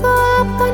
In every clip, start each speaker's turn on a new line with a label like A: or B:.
A: ko akan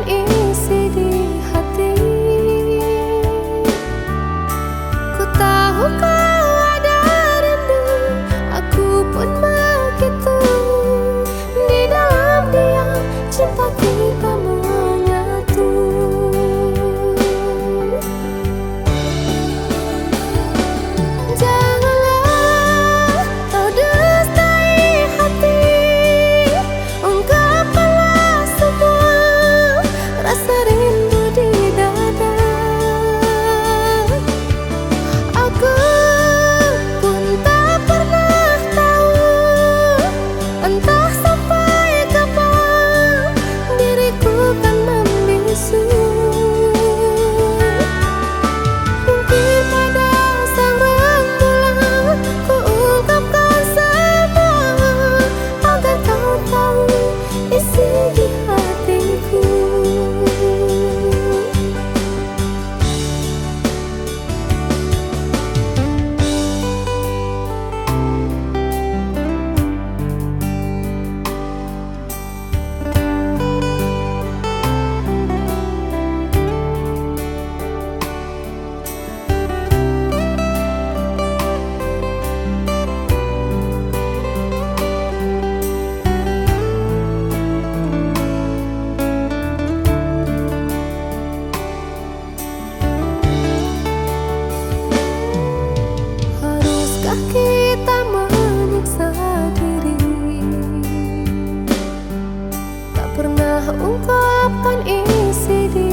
A: hữu kau ý isi đi.